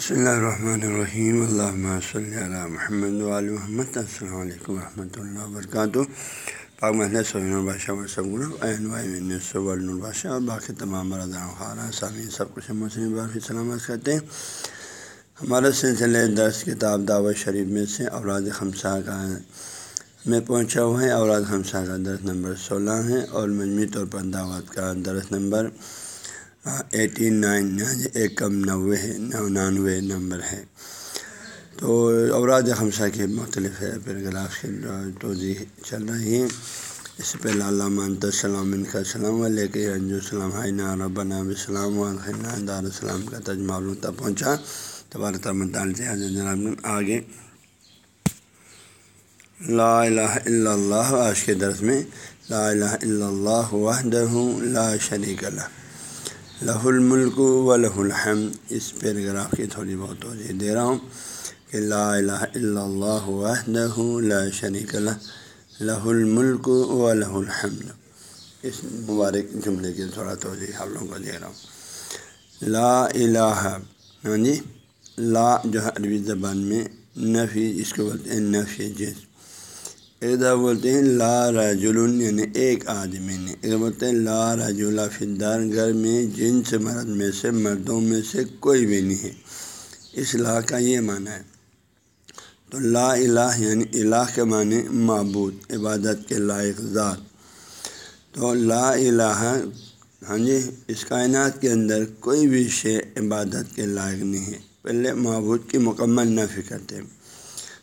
بسم اللہ الرحمن الرحیم اللہ صلی علی محمد علیہ محمد السلام علیکم ورحمۃ اللہ وبرکاتہ پاک محل سعین البادشاہ البادشاہ اور باقی تمام برادر خارہ سامع سب کچھ مسلم باقی سلامت کرتے ہیں ہمارا سلسلہ درس کتاب دعوت شریف میں سے اوراد خمسہ کا میں پہنچا ہوا ہے اوراد خمسہ کا درس نمبر سولہ ہے اور مجموعی طور پر دعوت کا درس نمبر ایٹین نائن یعنی ایک کم نوے ہے ننانوے نمبر ہے۔ تو اوراد خمسہ کے مختلف ہے پیراگراف کی جی توضیع چل رہی ہے اس سے پہلے علامہ السلام کا السلام علیکم ہاں رنجو السلام حینا ہاں ربنا السلام علیہ ہاں دار السلام کا تجمہ تک پہنچا۔ تبارک مطالعہ سے جناب آگے۔ لا الہ الا اللہ، آج کے درس میں لا الہ الا اللہ وحدہ لا شریک اللہ لہ الملک و لہ الحم اس پیراگراف کی تھوڑی بہت توجہ دے رہا ہوں کہ لا الہ الا اللہ وحدہ لا شریک لہ۔ لہ الملک و لہ الحمد۔ اس مبارک جملے کی تھوڑا توجہ آپ لوگوں کو دے رہا ہوں۔ لا الہ ہاں جی لا جو ہے عربی زبان میں، نفی، اس کو بولتے ہیں نفی جس۔ ایک دفعہ بولتے ہیں لا رجل یعنی ایک آدمی نے۔ ایک بولتے ہیں لا رجول فدار گھر میں جن سے مرد میں سے، مردوں میں سے کوئی بھی نہیں ہے۔ اس لا کا یہ معنی ہے۔ تو لا الہ یعنی الہ کے معنی معبود، عبادت کے لائق ذات۔ تو لا الہ ہاں جی اس کائنات کے اندر کوئی بھی شے عبادت کے لائق نہیں ہے۔ پہلے معبود کی مکمل نفی کرتے ہیں۔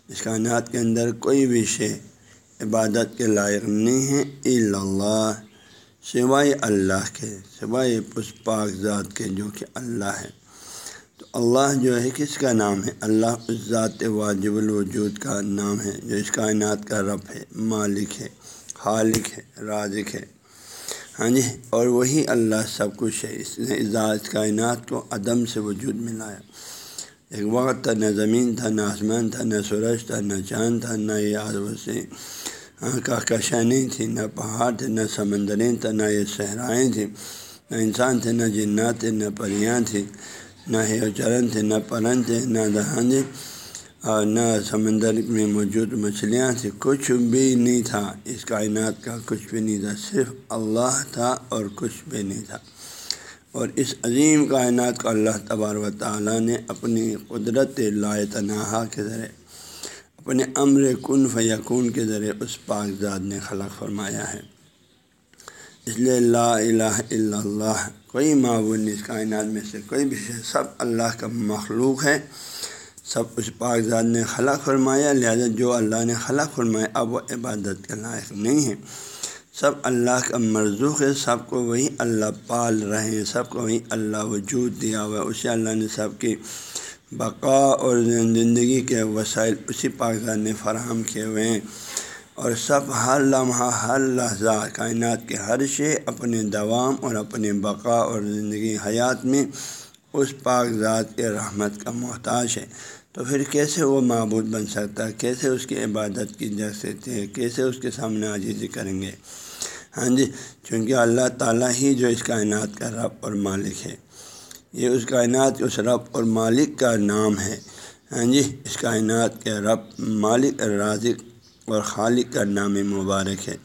اس کائنات کے اندر کوئی بھی شے عبادت کے لائق نہیں ہے اللہ، سوائے اللہ کے، سوائے اس پاک ذات کے جو کہ اللہ ہے۔ تو اللہ جو ہے، کس کا نام ہے؟ اللہ اس ذات واجب الوجود کا نام ہے، جو اس کائنات کا رب ہے، مالک ہے، خالق ہے، رازق ہے۔ ہاں جی اور وہی اللہ سب کچھ ہے۔ اس نے ذات کائنات کو عدم سے وجود ملایا۔ ایک وقت تھا، نہ زمین تھا، نہ آسمان تھا، نہ سورج تھا، نہ چاند تھا، نہ یہ آدم سے کہکشانیں تھیں نہ پہاڑ تھے، نہ سمندریں تھا نہ یہ صحرائیں تھیں، نہ انسان تھے، نہ جنات تھے، نہ پریاں تھیں، نہ ہی چرن تھے، نہ پرن تھے، نہ دہان تھے، اور نہ سمندر میں موجود مچھلیاں تھیں، کچھ بھی نہیں تھا۔ اس کائنات کا کچھ بھی نہیں تھا، صرف اللہ تھا اور کچھ بھی نہیں تھا۔ اور اس عظیم کائنات کو اللہ تبار و تعالیٰ نے اپنی قدرت لا تنہا کے ذریعے اپنے امر کن فیقون کے ذریعے اس پاک ذات نے خلق فرمایا ہے۔ اس لیے لا الہ الا اللہ، کوئی معبود نہیں، اس کائنات میں سے کوئی بھی سب اللہ کا مخلوق ہے۔ سب اس پاک ذات نے خلق فرمایا، لہذا جو اللہ نے خلق فرمایا، اب وہ عبادت کے لائق نہیں ہے۔ سب اللہ کا مرزوق ہے، سب کو وہی اللہ پال رہے ہیں، سب کو وہی اللہ وجود دیا ہوا ہے۔ اسے اللہ نے سب کی بقا اور زندگی کے وسائل اسی پاکستان نے فراہم کیے ہوئے ہیں اور سب ہر لمحہ، ہر لحظہ کائنات کے ہر شے اپنے دوام اور اپنے بقا اور زندگی حیات میں اس پاک ذات کے رحمت کا محتاج ہے۔ تو پھر کیسے وہ معبود بن سکتا؟ ہے کیسے اس کی عبادت کی جا سکتے ہیں کیسے اس کے سامنے عاجزی کریں گے؟ ہاں جی چونکہ اللہ تعالیٰ ہی جو اس کائنات کا رب اور مالک ہے۔ یہ اس کائنات اس رب اور مالک کا نام ہے۔ ہاں جی اس کائنات کے رب مالک رازق اور خالق کا نام مبارک ہے۔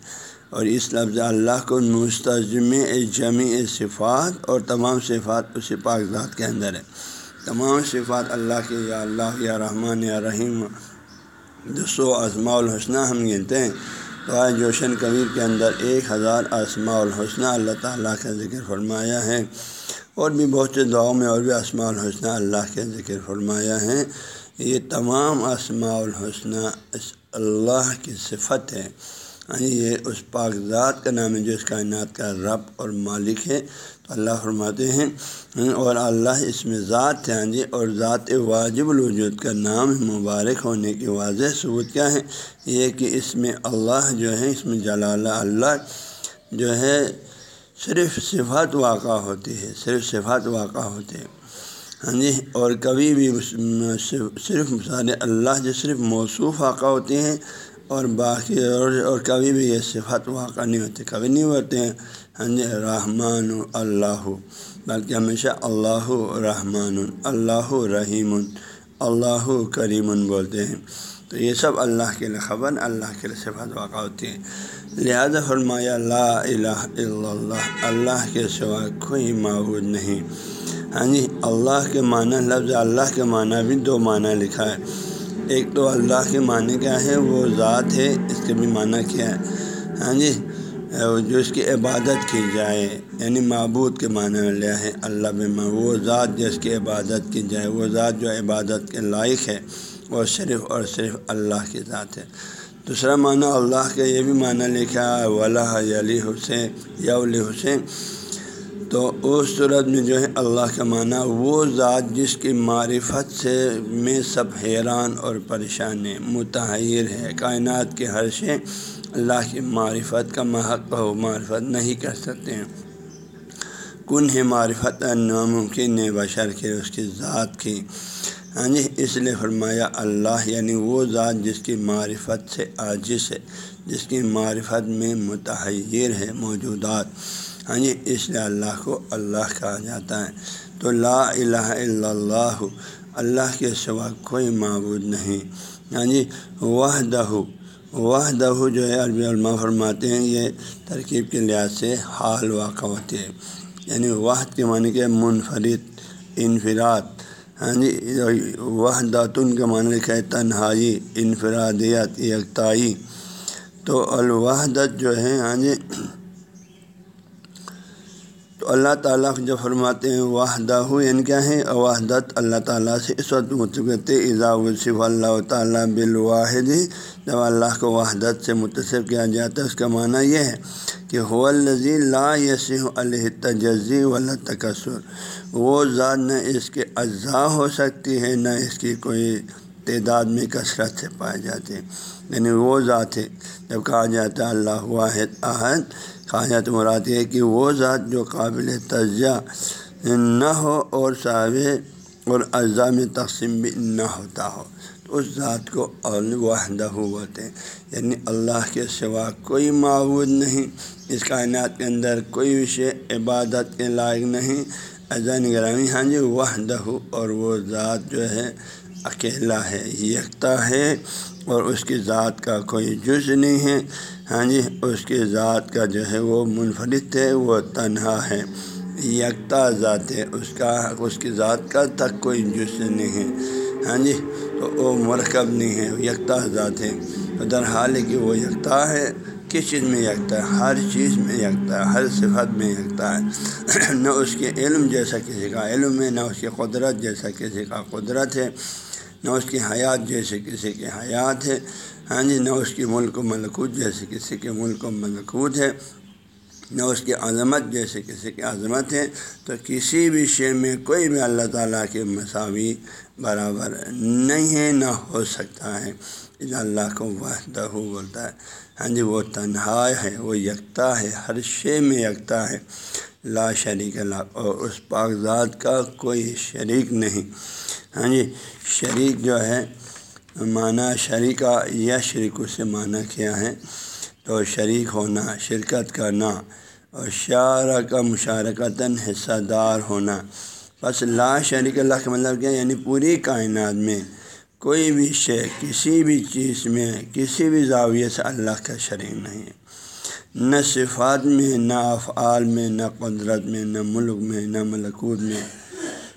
اور اس لفظ اللہ کو مستظم جمی صفات اور تمام صفات اسی پاک ذات کے اندر ہے۔ تمام صفات اللہ کے، یا اللہ، یا رحمان، یا رحیم جو سو اسماع الحسنہ ہم گنتے ہیں۔ تو آج جوشن کبیر کے اندر ایک ہزار اسماع الحسنہ اللہ تعالیٰ کا ذکر فرمایا ہے۔ اور بھی بہت سے دعاؤں میں اور بھی اسماع الحسنہ اللہ کے ذکر فرمایا ہے یہ تمام اسماع الحسنہ اس اللہ کی صفت ہے۔ یعنی یہ اس پاک ذات کا نام ہے جو اس کائنات کا رب اور مالک ہے۔ تو اللہ فرماتے ہیں، اور اللہ اس میں ذات ہے ہاں جی اور ذات واجب الوجود کا نام مبارک ہونے کی واضح ثبوت کیا ہے؟ یہ کہ اس میں اللہ جو ہے، اس میں جلالہ اللہ جو ہے صرف صفات واقع ہوتی ہے، صرف صفات واقع ہوتے ہیں۔ ہاں جی اور کبھی بھی صرف سارے اللہ جو صرف موصوف واقع ہوتے ہیں اور باقی اور اور کبھی بھی یہ صفات واقع نہیں ہوتے، کبھی نہیں ہوتے ہیں۔ ہاں جی رحمان اللہ، بلکہ ہمیشہ اللہ رحمان، اللہ رحیم، اللہ کریم بولتے ہیں۔ تو یہ سب اللہ کے لیے خبر، اللہ کے لیے صفات واقع ہوتی ہے لہذا فرمایا، لا الہ الا اللہ اللہ کے سوا کوئی معبود نہیں۔ ہاں جی اللہ کے معنی، لفظ اللہ کے معنی بھی دو معنی لکھا ہے۔ ایک تو اللہ کے معنی کیا ہے؟ وہ ذات ہے، اس کے بھی معنی کیا ہے۔ ہاں جی جو اس کی عبادت کی جائے یعنی معبود کے معنی میں لیا ہے اللہ بما وہ ذات جس کی عبادت کی جائے، وہ ذات جو عبادت کے لائق ہے، وہ صرف اور صرف اللہ کی ذات ہے۔ دوسرا معنی اللہ کا یہ بھی معنی لکھا ہے ولا علی حسین یا حسین۔ تو اس صورت میں جو ہے اللہ کا معنی، وہ ذات جس کی معرفت سے میں سب حیران اور پریشان ہے متحر ہے کائنات کے ہر شے اللہ کی معرفت کا محق ہو معرفت نہیں کر سکتے ہیں۔ کن ہے معرفت ناممکن ہے بشر کے، اس کی ذات کی۔ ہاں جی اس لیے فرمایا اللہ یعنی وہ ذات جس کی معرفت سے عاجز ہے، جس کی معرفت میں متحیر ہے، موجودات۔ ہاں جی اس لیے اللہ کو اللہ کہا جاتا ہے۔ تو لا الہ الا اللہ اللہ کے سوا کوئی معبود نہیں۔ ہاں جی وحدہ وحدہ جو ہے، عربی علماء فرماتے ہیں، یہ ترکیب کے لحاظ سے حال واقع ہوتی ہے۔ یعنی واحد کے معنی کے منفرد، انفراد۔ یعنی ہاں جی وحداتن کا معنی لکھا ہے؟ تنہائی، انفرادیت، یکتائی۔ تو الوحدت جو ہے ہاں جی تو اللہ تعالیٰ جو فرماتے ہیں وحدہ یعنی کیا ہے؟ وحدت اللہ تعالیٰ سے اس وقت متبت اضاء صف اللہ تعالیٰ بالواحد، جب اللہ کو وحدت سے متصف کیا جاتا ہے، اس کا معنی یہ ہے کہ ہو الزی لا یس علیہ تجزی ولا تکسر وہ ذات نہ اس کے اجزاء ہو سکتی ہے، نہ اس کی کوئی تعداد میں کثرت سے پائے جاتے ہیں یعنی وہ ذات ہے، جب کہا جاتا ہے اللہ واحد، احد خاص مراد یہ کہ وہ ذات جو قابل تجزیہ نہ ہو اور صاحب اور اجزاء میں تقسیم بھی نہ ہوتا ہو۔ تو اس ذات کو وحدہ ہوتے ہیں۔ یعنی اللہ کے سوا کوئی معبود نہیں، اس کائنات کے اندر کوئی وشے عبادت کے لائق نہیں۔ اذان گرامی ہاں جی وحدہ اور وہ ذات جو ہے اکیلا ہے، یکتا ہے اور اس کی ذات کا کوئی جز نہیں ہے۔ ہاں جی اس کی ذات کا جو ہے وہ منفرد ہے، وہ تنہا ہے، یکتا ذات ہے، اس کا اس کی ذات کا تک کوئی جز نہیں ہے۔ ہاں جی تو وہ مرکب نہیں ہے یکتا ذات ہے۔ تو در حال ہے کہ وہ یکتا ہے، کس چیز میں یکتا ہے؟ ہر چیز میں یکتا ہے، ہر صفت میں یکتا ہے۔ نہ اس کے علم جیسا کسی کا علم ہے، نہ اس کی قدرت جیسا کسی کا قدرت ہے، نہ اس کی حیات جیسے کسی کی حیات ہے۔ ہاں جی نہ اس کی ملک و ملکوت جیسے کسی کے ملک و ملکوت ہے، نہ اس کی عظمت جیسے کسی کی عظمت ہے۔ تو کسی بھی شے میں کوئی بھی اللہ تعالیٰ کے مساوی برابر نہیں ہے، نہ ہو سکتا ہے۔ اللہ کو وحدہ بولتا ہے۔ ہاں جی وہ تنہا ہے، وہ یکتا ہے، ہر شے میں یکتا ہے۔ لا شریک اللہ، اور اس کاغذات کا کوئی شریک نہیں۔ ہاں جی شریک جو ہے معنی شریکہ یا شریک سے معنی کیا ہے؟ تو شریک ہونا، شرکت کرنا، اور شعر کا مشارکتاً حصہ دار ہونا۔ بس لا شریک اللہ کا مطلب کیا؟ یعنی پوری کائنات میں کوئی بھی شے، کسی بھی چیز میں، کسی بھی زاویے سے اللہ کا شریک نہیں ہے۔ نہ صفات میں، نہ افعال میں، نہ قدرت میں، نہ ملک میں، نہ ملکوت میں۔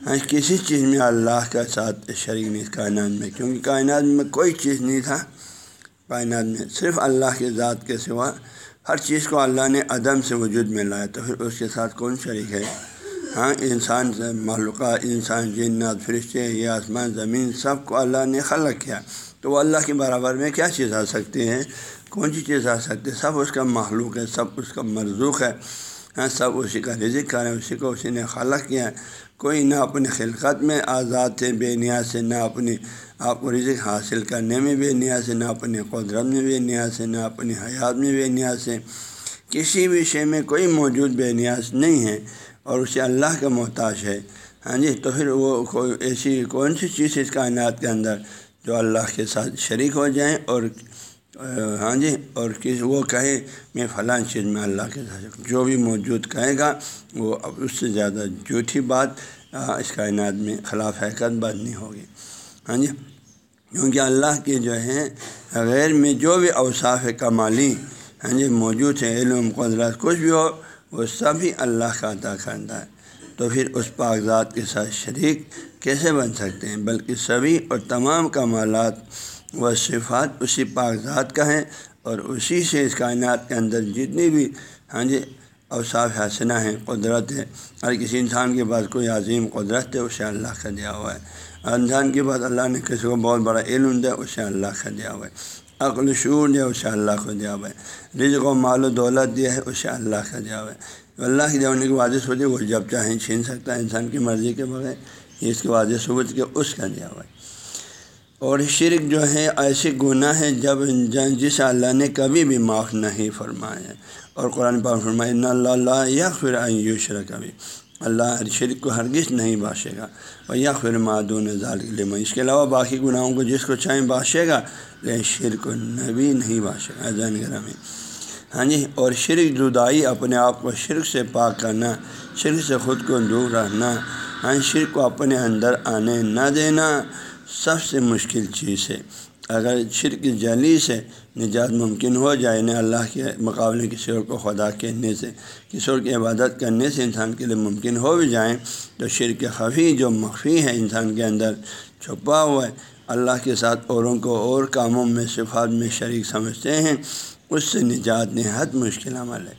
ہاں، کسی چیز میں اللہ کا ساتھ شریک نہیں، کائنات میں۔ کیونکہ کائنات میں کوئی چیز نہیں تھا۔ کائنات میں صرف اللہ کے ذات کے سوا ہر چیز کو اللہ نے عدم سے وجود میں لایا، تو پھر اس کے ساتھ کون شریک ہے؟ ہاں انسان سے معلومات انسان، جنات، فرشتے، یہ آسمان، زمین، سب کو اللہ نے خلق کیا۔ تو وہ اللہ کے برابر میں کیا چیز آ سکتی ہے؟ کون سی چیز آ سکتی ہے؟ سب اس کا معلوق ہے، سب اس کا مرزوق ہے۔ ہاں سب اسی کا رزق کریں اسی کو اسی نے خلق کیا ہے۔ کوئی نہ اپنی خلقت میں آزاد تھے بے نیاز سے نہ اپنی آپ کو رزق حاصل کرنے میں بے نیاز سے نہ اپنی قدرت میں بے نیاز سے نہ اپنی حیات میں بے نیاز سے کسی بھی شے میں کوئی موجود بے نیاز نہیں ہے اور اسے اللہ کا محتاج ہے۔ ہاں جی تو پھر وہ کوئی ایسی کون سی چیز اس کائنات کے اندر جو اللہ کے ساتھ شریک ہو جائیں اور ہاں جی اور کس، وہ کہے، میں فلاں چیز میں اللہ کے ساتھ جو بھی موجود کہے گا، وہ اب اس سے زیادہ جھوٹھی بات اس کائنات میں خلاف حقیقت بات نہیں ہوگی۔ ہاں جی کیونکہ اللہ کے جو ہے غیر میں جو بھی اوصاف کمالی ہاں جی موجود ہے علم، قدرت، کچھ بھی ہو، وہ سبھی اللہ کا عطا کرتا ہے۔ تو پھر اس کاغذات کے ساتھ شریک کیسے بن سکتے ہیں؟ بلکہ سبھی اور تمام کمالات و صفات اسی کاغذات کا ہیں اور اسی سے اس کائنات کے اندر جتنی بھی ہاں جی اوصاف حسنہ ہیں، قدرت ہے ہر کسی انسان کے پاس کوئی عظیم قدرت ہے، اسے اللہ کا دیا ہوا ہے۔ انسان کے بعد اللہ نے کسی کو بہت بڑا علم دیا، اسے اللہ کا دیا ہوا ہے۔ عقل شعور دیا، اسے اللہ کو دیا ہوا ہے۔ رزق و مال و دولت دیا ہے، اسے اللہ کا دیا ہوا ہے۔ اللہ کی دیوانی کی واضح ہوتی ہے، وہ جب چاہیں چھین سکتا ہے انسان کی مرضی کے بغیر، اس کی واضح ثبوت کے اس کا دیا ہوا ہے۔ اور شرک جو ہے ایسی گناہ ہے جب جس اللہ نے کبھی بھی معاف نہیں فرمایا۔ اور قرآن پاک فرمائے اللہ یا پھر یوشر کبھی اللہ شرک کو ہرگز نہیں باشے گا۔ اور یا پھر معدون ظالم اس کے علاوہ باقی گناہوں کو جس کو چاہیں باشے گا، لیکن شرک کو نبی نہیں باشے گا۔ زین میں ہاں جی اور شرک جدائی، اپنے آپ کو شرک سے پاک کرنا، شرک سے خود کو دور رہنا ہاں شرک کو اپنے اندر آنے نہ دینا۔ سب سے مشکل چیز ہے۔ اگر شرک جلی سے نجات ممکن ہو جائے، نہ اللہ کے مقابلے کسی اور کو خدا کہنے سے، کسی اور کی عبادت کرنے سے انسان کے لیے ممکن ہو بھی جائیں، تو شرک خفی جو مخفی ہے انسان کے اندر چھپا ہوا ہے۔ اللہ کے ساتھ اوروں کو اور کاموں میں، صفات میں شریک سمجھتے ہیں، اس سے نجات نہایت مشکل عمل ہے۔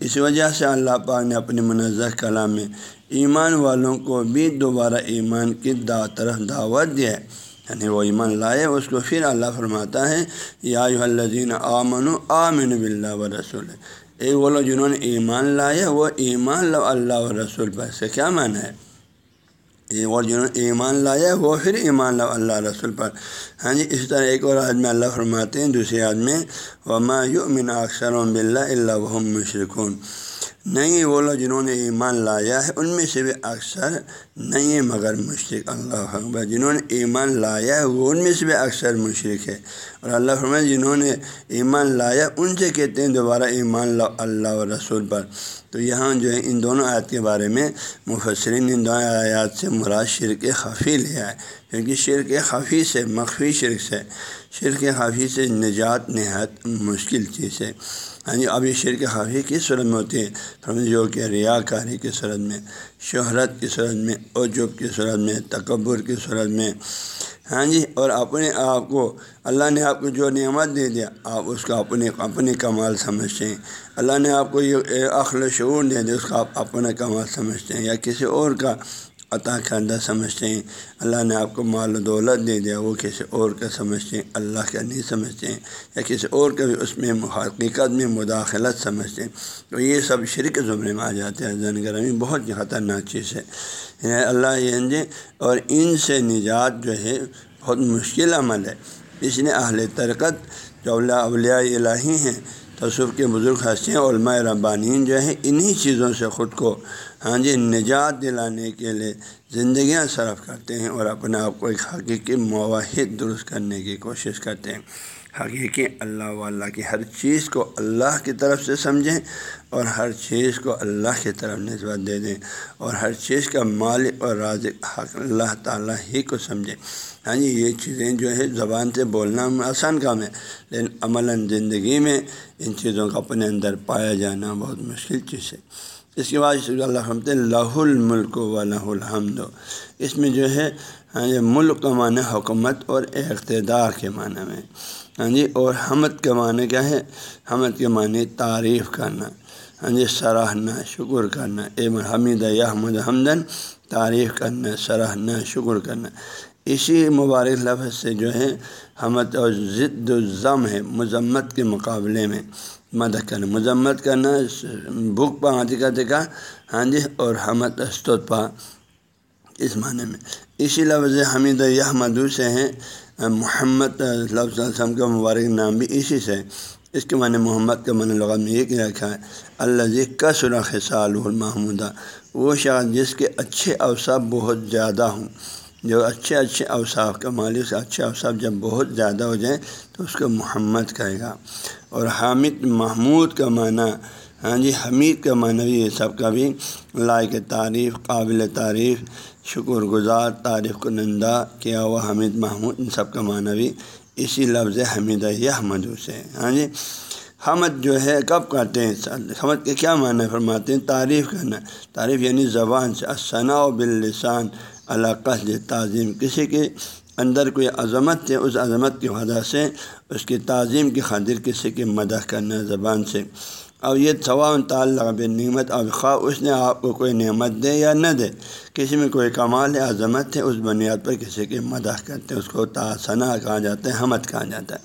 اس وجہ سے اللہ پاک نے اپنی منظر کلام میں ایمان والوں کو بھی دوبارہ ایمان کی دا طرف دعوت دیا ہے۔ یعنی وہ ایمان لائے، اس کو پھر اللہ فرماتا ہے، یا الزین آمن آمن بلّہ و رسول ایک وہ لوگ جنہوں نے ایمان لائے، وہ ایمان لو اللہ و رسول پر۔ سے کیا مانا ہے؟ اور جنہوں نے ایمان لایا وہ پھر ایمان لا اللہ رسول پر۔ ہاں جی اس طرح ایک اور آدمی اللہ فرماتے ہیں دوسرے آدمی وما یؤمن اکثر بلّہ اللہ وحم مشرقن نہیں وہ لوگ جنہوں نے ایمان لایا ہے، ان میں سے بھی اکثر نہیں ہے مگر مشرق اللہ اکبر، جنہوں نے ایمان لایا ہے، وہ ان میں سے بھی اکثر مشرق ہے اور اللہ فرمائے، جنہوں نے ایمان لایا، ان سے کہتے ہیں، دوبارہ ایمان لا اللہ و رسول پر۔ تو یہاں جو ہے، ان دونوں آیت کے بارے میں مفسرین ان دونوں آیات سے مراد شرک خفی لیا ہے۔ کیونکہ شرک خفی سے مخفی شرک سے، شرک خفی سے نجات نہایت مشکل چیز ہے۔ جی اب یہ شرک خفی کس صورت میں ہوتی ہے جو کہ ریا کاری کی صورت میں، شہرت کی صورت میں، عجب کی صورت میں، تکبر کی صورت میں۔ ہاں جی اور اپنے آپ کو، اللہ نے آپ کو جو نعمت دے دیا، آپ اس کو اپنے اپنے کمال سمجھتے ہیں۔ اللہ نے آپ کو یہ عقل شعور دے دیا، اس کا آپ اپنا کمال سمجھتے ہیں، یا کسی اور کا عطا کردہ سمجھتے ہیں۔ اللہ نے آپ کو مال و دولت دے دیا، وہ کسی اور کا سمجھتے ہیں، اللہ کا نہیں سمجھتے ہیں، یا کسی اور کا بھی اس میں حقیقت میں مداخلت سمجھتے ہیں۔ تو یہ سب شرک زمرے میں آ جاتے ہیں۔ زن گرمی بہت ہی خطرناک چیز ہے۔ یعنی اللہ یہ اور ان سے نجات جو ہے بہت مشکل عمل ہے۔ اس نے اہل ترکت جو اولیاء الہی ہیں، تصوف کے بزرگ ہستیاں علماء ربانین جو ہیں، انہی چیزوں سے خود کو ہاں جی نجات دلانے کے لیے زندگیاں صرف کرتے ہیں اور اپنے آپ کو ایک حقیقی مواحد درست کرنے کی کوشش کرتے ہیں۔ حقیقی اللہ واللہ کی ہر چیز کو اللہ کی طرف سے سمجھیں اور ہر چیز کو اللہ کی طرف نسبت دے دیں اور ہر چیز کا مالک اور رازق حق اللہ تعالیٰ ہی کو سمجھیں۔ ہاں جی یہ چیزیں جو ہے زبان سے بولنا آسان کام ہے، لیکن عملاً زندگی میں ان چیزوں کا اپنے اندر پایا جانا بہت مشکل چیز ہے۔ اس کے بعد اللہ رحمت الملک و لہ الحمد. اس میں جو ہے ہاں جی ملک کا معنی حکومت اور اقتدار کے معنی میں. ہاں جی اور حمد کے معنی کیا ہے؟ حمد کے معنی تعریف کرنا. ہاں جی سراہنا، شکر کرنا. اے حمید احمد حمدن تعریف کرنا، سراہنا، شکر کرنا. اسی مبارک لفظ سے جو ہے، حمد اور ضد الضم ہے، مذمت کے مقابلے میں. مدد کرنا مذمت کرنا بھوک پا کا ہاں جی اور حمد استوت اس معنی میں۔ اسی لفظ حمید یہ مدو سے ہیں، محمد لفظ وسلم کا مبارک نام بھی اسی سے۔ اس کے معنی محمد کا معنی لغت میں یہ کیا رکھا ہے اللہ جی کا سرخ سال المحمودہ۔ وہ شاید جس کے اچھے اوصاف بہت زیادہ ہوں۔ جو اچھے اچھے اوصاف کا مالک سے اچھے اوصاف جب بہت زیادہ ہو جائیں تو اس کو محمد کہے گا۔ اور حامد محمود کا معنی ہاں جی حمید کا معنی بھی سب کا بھی۔ لائق تعریف، قابل تعریف، شکر گزار، تعریف کنندہ کیا ہوا حمید محمود، ان سب کا معنی بھی اسی لفظ حمید حمد سے ہاں جی حمد جو ہے، کب کرتے ہیں؟ حمد کے کیا معنی فرماتے ہیں؟ تعریف کرنا تعریف یعنی زبان سے ثنا و باللسان علاقہ تعظیم. کسی کے اندر کوئی عظمت ہے اس عظمت کی وجہ سے اس کی تعظیم کی خاطر کسی کی مدح کرنا زبان سے. اب یہ ثواب تعلق بے نعمت اب خواہ اس نے آپ کو کوئی نعمت دے یا نہ دے، کسی میں کوئی کمال ہے عظمت ہے، اس بنیاد پر کسی کی مدح کرتے ہیں، اس کو تاثنا کہا جاتا ہے، حمد کہا جاتا ہے.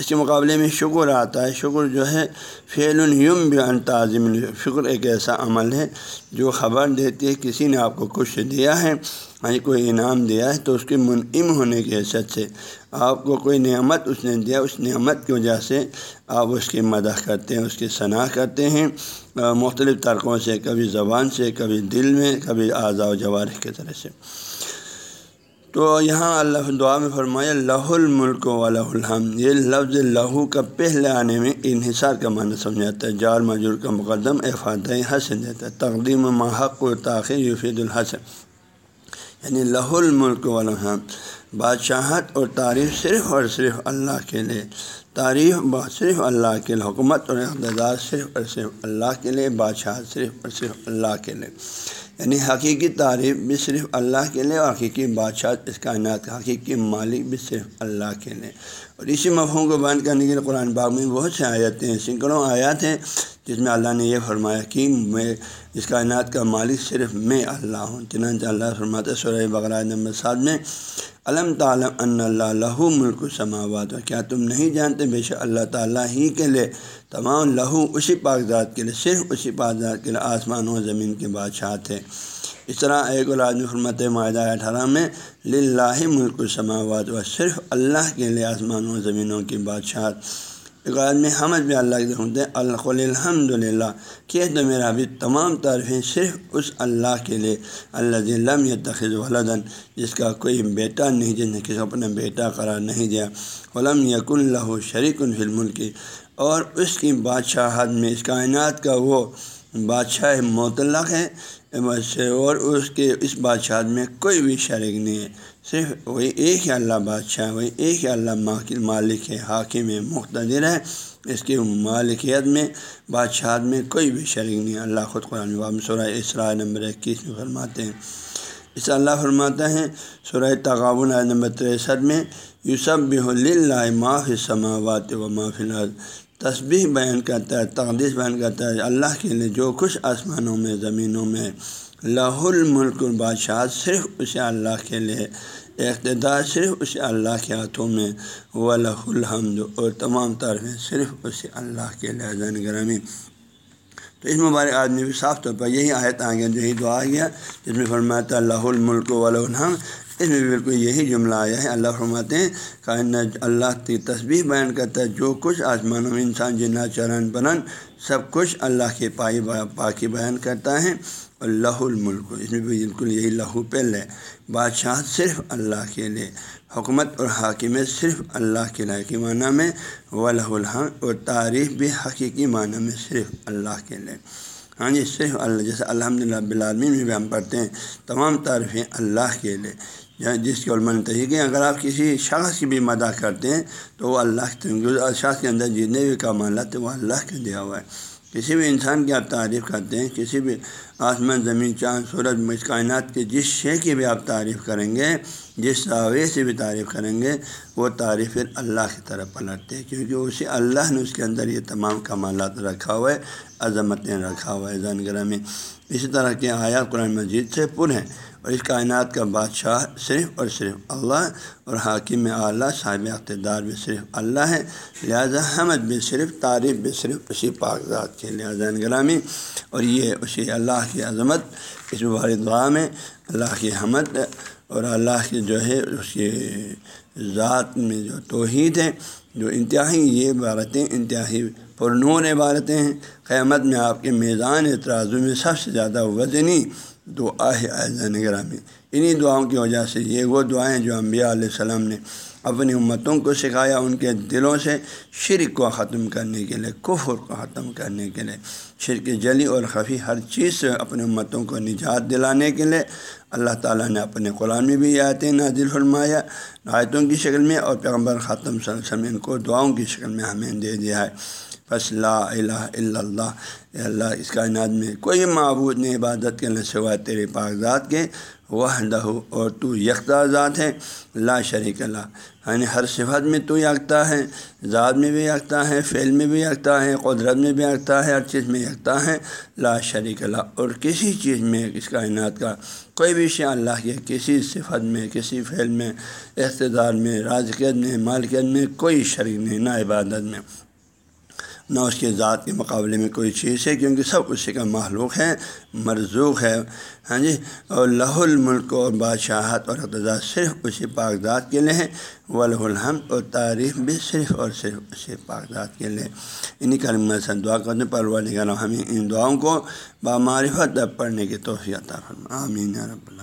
اس کے مقابلے میں شکر آتا ہے۔ شکر جو ہے، فعل الیم بھی تعظیم شکر ایک ایسا عمل ہے جو خبر دیتی ہے کسی نے آپ کو کچھ دیا ہے ہاں کوئی انعام دیا ہے، تو اس کے منعم ہونے کی حیثیت سے آپ کو کوئی نعمت اس نے دیا، اس نعمت کی وجہ سے آپ اس کی مدح کرتے ہیں، اس کی صنع کرتے ہیں۔ مختلف طرقوں سے، کبھی زبان سے، کبھی دل میں، کبھی اعضاء و جوارح کی طرح سے۔ تو یہاں اللہ دعا میں فرمایا لہ الملک و لہ الحم یہ لفظ لہو کا پہلے آنے میں انحصار کا معنی سمجھاتا ہے۔ جار مجور کا مقدم افادہ حسن دیتا ہے۔ تقدیم محق و تاخیر یفید الحسن۔ یعنی لہ الملک و الحم بادشاہت اور تعریف صرف اور صرف اللہ کے لیے۔ تعریف صرف اللہ کے لیے، حکومت اور اقتدار صرف اور صرف اللہ کے لیے بادشاہت صرف اور صرف اللہ کے لیے۔ یعنی حقیقی تعریف بھی صرف اللہ کے لیے اور حقیقی بادشاہ اس کائنات کا حقیقی مالک بھی صرف اللہ کے لیے۔ اور اسی مفہوم کو بیان کرنے کے لیے قرآن باغ میں بہت سے آیتیں ہیں سینکڑوں آیات ہیں، جس میں اللہ نے یہ فرمایا کہ میں اس کائنات کا مالک صرف میں اللہ ہوں۔ چنانچہ اللہ فرماتا سورہ بغرا نمبر سات میں علم تعلم ان اللہ لہو ملک سماوات کیا تم نہیں جانتے بے شک اللہ تعالیٰ ہی کے لیے تمام لہو اسی ذات کے لیے، صرف اسی ذات کے لیے آسمان و زمین کے بادشاہت ہے اس طرح ایک العظم حرمت معاہدہ اٹھارہ میں لاہ ملک سماوات و صرف اللہ کے لیے آسمان و زمینوں کی بادشاہت ایک میں حمد بھی اللہ کے ہوتے ہیں الخل الحمد للہ کہ تو میرا بھی تمام تعریفیں صرف اس اللہ کے لیے اللہ ضلع یا تخذ ولدن جس کا کوئی بیٹا نہیں، جس نے کسی کو اپنا بیٹا قرار نہیں دیا علم یق اللہ شریک الفلم کی اور اس کی بادشاہت میں، اس کائنات کا وہ بادشاہ مطلق ہے، اور اس کے، اس بادشاہت میں کوئی بھی شریک نہیں ہے۔ صرف وہی ایک ہی اللہ بادشاہ وہی ایک ہی اللہ مالک ہے حاکم ہے مقتدر ہے اس کی مالکیت میں، بادشاہت میں کوئی بھی شریک نہیں اللہ خود قرآن سورہ اسرائے نمبر اکیس میں فرماتے ہیں۔ اس اللہ فرماتا ہے، سورہ تغابن نمبر تریسٹھ میں یوسف بہ معاف سماوات و معافی تسبیح بیان کرتا ہے، تقدیس بیان کرتا ہے، اللہ کے لیے جو کچھ آسمانوں میں، زمینوں میں لاہ الملک البادشاہ صرف اسے اللہ کے لیے اقتدار، صرف اسے اللہ کے ہاتھوں میں و لہ الحمد، اور تمام طرفیں صرف اسے اللہ کے لیے زین گرامی۔ تو اس مبارک آدمی بھی صاف طور پر یہی آیت آ گیا جو ہی دعا گیا جس میں فرمایا تھا لہ الملک و اس میں بالکل یہی جملہ آیا ہے، اللہ فرماتے ہیں کہ اللہ کی تصویر بیان کرتا ہے، جو کچھ آسمانوں میں انسان جنا چرن بنن سب کچھ اللہ کے پائی پاکی بیان کرتا ہے اور لہ الملک۔ اس میں بھی بالکل یہی لہو پہل ہے۔ بادشاہ صرف اللہ کے لیے حکومت اور حاکمیت صرف اللہ کے لیے معنی میں و لہ الحم اور تعریف بھی حقیقی معنی میں صرف اللہ کے لیے۔ ہاں جی صرف اللہ، جیسے الحمد للہ بلالمی میں بھی ہم پڑھتے ہیں، تمام تعریفیں اللہ کے لیے۔ یعنی جس کے علم نے کہ اگر آپ کسی شخص کی بھی مداح کرتے ہیں، تو وہ اللہ کے شخص کے اندر جتنے بھی کمالات ہیں وہ اللہ کے دیا ہوا ہے۔ کسی بھی انسان کی آپ تعریف کرتے ہیں، کسی بھی آسمان، زمین، چاند، سورج، مجھ، کائنات کے جس شے کی بھی آپ تعریف کریں گے، جس دعوے سے بھی تعریف کریں گے، وہ تعریف پھر اللہ کی طرف پلٹتے ہیں۔ کیونکہ اسی اللہ نے اس کے اندر یہ تمام کمالات رکھا ہوا ہے، عظمتیں رکھا ہوا ہے زنگرہ میں اسی طرح کے آیا قرآن مجید سے پر ہیں۔ اور اس کائنات کا بادشاہ صرف اور صرف اللہ اور حاکم اعلیٰ صاحب اقتدار بھی صرف اللہ ہے۔ لہذا حمد بھی صرف، تعریف بھی صرف اسی ذات کے لہٰذا گرامی۔ اور یہ اسی اللہ کی عظمت، اس مبارک دعا میں اللہ کی حمد اور اللہ کی جو ہے اس کی ذات میں جو توحید ہے، جو انتہائی یہ عبارتیں انتہائی پر نور عبارتیں ہیں۔ قیامت میں آپ کے میزان اعتراضوں میں سب سے زیادہ وزنی دعا ہے ایزان گرامی انہیں دعاؤں کی وجہ سے یہ وہ دعائیں جو انبیاء علیہ السلام نے اپنی امتوں کو سکھایا، ان کے دلوں سے شرک کو ختم کرنے کے لیے، کفر کو ختم کرنے کے لیے۔ شرک جلی اور خفی ہر چیز سے اپنے امتوں کو نجات دلانے کے لیے۔ اللہ تعالیٰ نے اپنے قرآن میں بھی آیتیں نازل فرمایا آیتوں کی شکل میں اور پیغمبر ختم صلی اللہ علیہ وسلم کو دعاؤں کی شکل میں ہمیں دے دیا ہے۔ بس لا الہ الا اللہ۔ اے اللہ، اس کائنات میں کوئی معبود نے عبادت کے لیے سوائے تیرے ذات کے وہ اور تو یکتا ذات ہے۔ لا شریک اللہ۔ یعنی ہر صفت میں تو یکتا ہے، ذات میں بھی یکتا ہے، فعل میں بھی یکتا ہے، قدرت میں بھی یکتا ہے، ہر چیز میں یکتا ہے۔ لا شریک اللہ۔ اور کسی چیز میں، اس کائنات کا کوئی بھی شے اللہ کے کسی صفت میں، کسی فعل میں، اقتدار میں، رازقیت میں، مالکیت میں کوئی شریک نہیں، نہ عبادت میں۔ نہ اس کے ذات کے مقابلے میں کوئی چیز ہے، کیونکہ سب اسی کا معلوق ہے مرزوق ہے۔ ہاں جی؟ اور لہ الملک اور بادشاہت اور اقتدار صرف اسی ذات کے لیے ہے و لہ الحمد اور تعریف بھی صرف اور صرف اسی ذات کے لیے۔ انہیں کلم سے دعا کرنے پر وہ ہمیں ان دعاؤں کو بامعرفت پڑھنے کی توفیع عطا فرما آمین رب اللہ